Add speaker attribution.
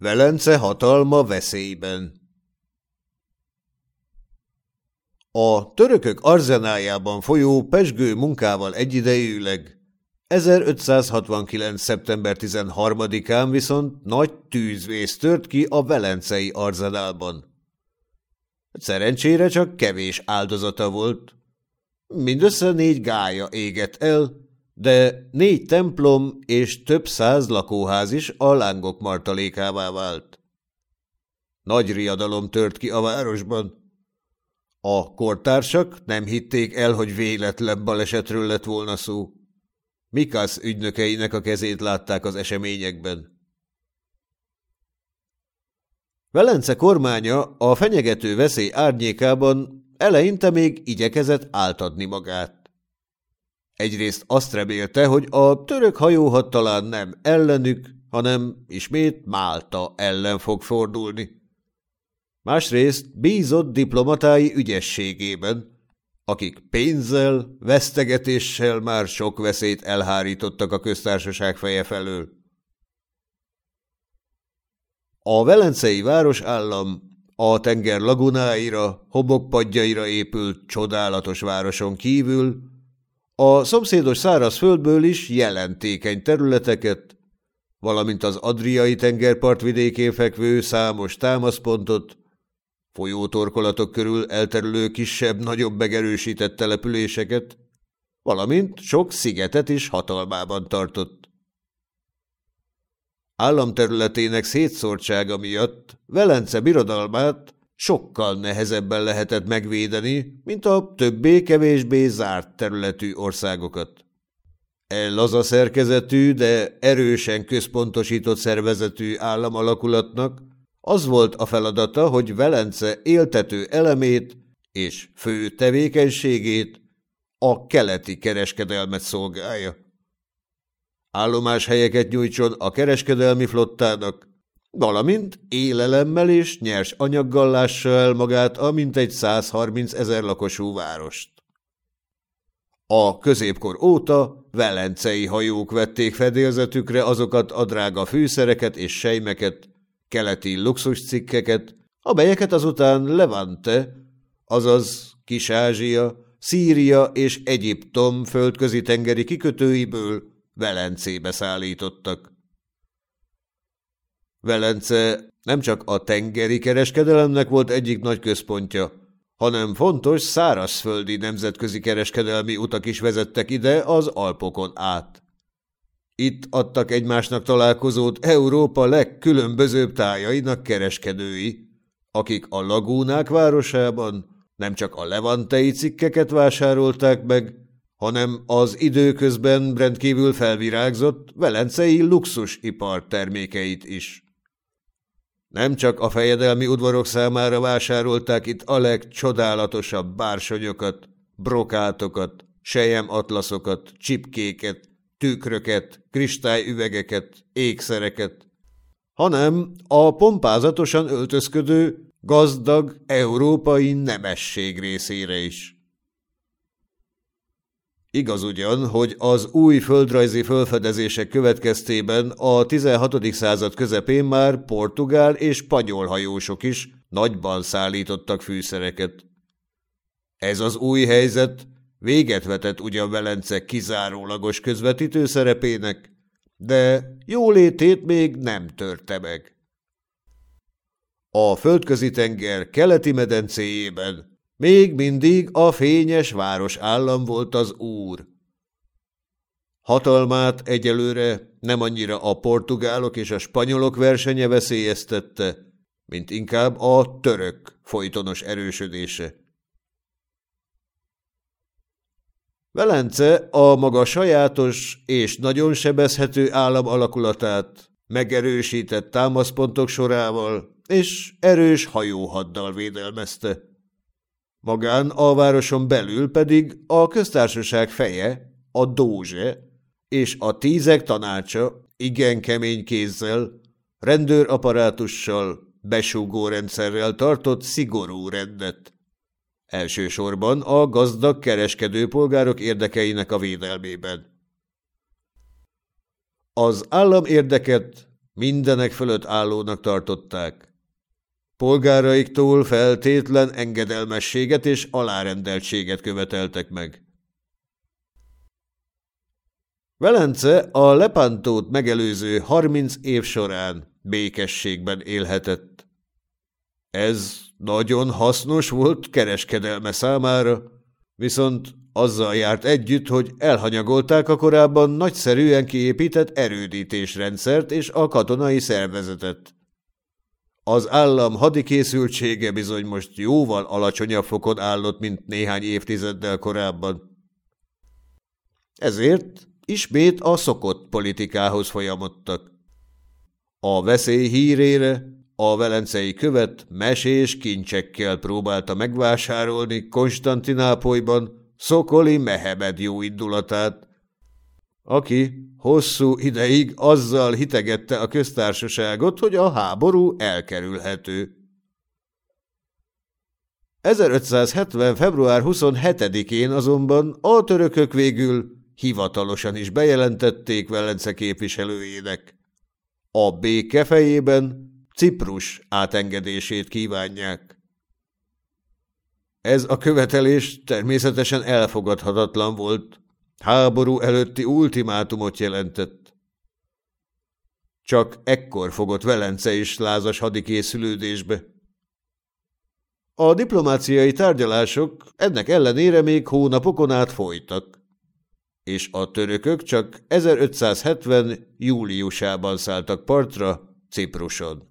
Speaker 1: Velence hatalma veszélyben A törökök arzenájában folyó pesgő munkával egyidejűleg 1569. szeptember 13-án viszont nagy tűzvész tört ki a velencei arzenálban. Szerencsére csak kevés áldozata volt. Mindössze négy gája égett el, de négy templom és több száz lakóház is a lángok martalékává vált. Nagy riadalom tört ki a városban. A kortársak nem hitték el, hogy véletlen balesetről lett volna szó. Mikász ügynökeinek a kezét látták az eseményekben. Velence kormánya a fenyegető veszély árnyékában eleinte még igyekezett áltadni magát. Egyrészt azt remélte, hogy a török hajóhat talán nem ellenük, hanem ismét Málta ellen fog fordulni. Másrészt bízott diplomatái ügyességében, akik pénzzel, vesztegetéssel már sok veszélyt elhárítottak a köztársaság feje felől. A velencei városállam a tenger lagunáira, homokpadjaira épült csodálatos városon kívül a szomszédos szárazföldből is jelentékeny területeket, valamint az Adriai tengerpart vidékén fekvő számos támaszpontot, folyótorkolatok körül elterülő kisebb-nagyobb megerősített településeket, valamint sok szigetet is hatalmában tartott. Államterületének szétszórtsága miatt Velence birodalmát sokkal nehezebben lehetett megvédeni, mint a többé-kevésbé zárt területű országokat. E laza szerkezetű, de erősen központosított szervezetű államalakulatnak az volt a feladata, hogy Velence éltető elemét és fő tevékenységét a keleti kereskedelmet szolgálja. Állomáshelyeket nyújtson a kereskedelmi flottának, valamint élelemmel és nyers anyaggal lássa el magát a mintegy 130 ezer lakosú várost. A középkor óta velencei hajók vették fedélzetükre azokat a drága fűszereket és sejmeket, keleti luxuscikkeket, amelyeket azután Levante, azaz Kis-Ázsia, Szíria és Egyiptom földközi tengeri kikötőiből Velencébe szállítottak. Velence nem csak a tengeri kereskedelemnek volt egyik nagy központja, hanem fontos szárazföldi nemzetközi kereskedelmi utak is vezettek ide az Alpokon át. Itt adtak egymásnak találkozót Európa legkülönbözőbb tájainak kereskedői, akik a lagúnák városában nem csak a levantei cikkeket vásárolták meg, hanem az időközben rendkívül felvirágzott velencei luxusipar termékeit is. Nem csak a fejedelmi udvarok számára vásárolták itt a legcsodálatosabb bársonyokat, brokátokat, sejem atlaszokat, csipkéket, tükröket, kristályüvegeket, ékszereket, hanem a pompázatosan öltözködő, gazdag európai nemesség részére is. Igaz ugyan, hogy az új földrajzi fölfedezések következtében a 16. század közepén már portugál és spanyol hajósok is nagyban szállítottak fűszereket. Ez az új helyzet Véget vetett ugyan Velence kizárólagos közvetítő szerepének, de jólétét még nem törte meg. A földközi tenger keleti medencéjében még mindig a fényes város állam volt az úr. Hatalmát egyelőre nem annyira a portugálok és a spanyolok versenye veszélyeztette, mint inkább a török folytonos erősödése. Velence a maga sajátos és nagyon sebezhető állam alakulatát megerősített támaszpontok sorával és erős hajóhaddal védelmezte. Magán a városon belül pedig a köztársaság feje, a dózse és a tízek tanácsa igen kemény kézzel, rendőraparátussal, besúgórendszerrel tartott szigorú rendet. Elsősorban a gazdag kereskedő polgárok érdekeinek a védelmében. Az állam érdeket mindenek fölött állónak tartották. Polgáraiktól feltétlen engedelmességet és alárendeltséget követeltek meg. Velence a Lepántót megelőző harminc év során békességben élhetett. Ez nagyon hasznos volt kereskedelme számára, viszont azzal járt együtt, hogy elhanyagolták a korábban nagyszerűen kiépített erődítésrendszert és a katonai szervezetet. Az állam hadikészültsége bizony most jóval alacsonyabb fokon állott, mint néhány évtizeddel korábban. Ezért ismét a szokott politikához folyamodtak. A veszély hírére a velencei követ mesés kincsekkel próbálta megvásárolni Konstantinápolyban Szokoli Mehemed jó indulatát, aki hosszú ideig azzal hitegette a köztársaságot, hogy a háború elkerülhető. 1570. február 27-én azonban a törökök végül hivatalosan is bejelentették Velence képviselőjének. A béke fejében Ciprus átengedését kívánják. Ez a követelés természetesen elfogadhatatlan volt, háború előtti ultimátumot jelentett. Csak ekkor fogott Velence is lázas hadikészülődésbe. A diplomáciai tárgyalások ennek ellenére még hónapokon át folytak és a törökök csak 1570. júliusában szálltak partra Cipruson.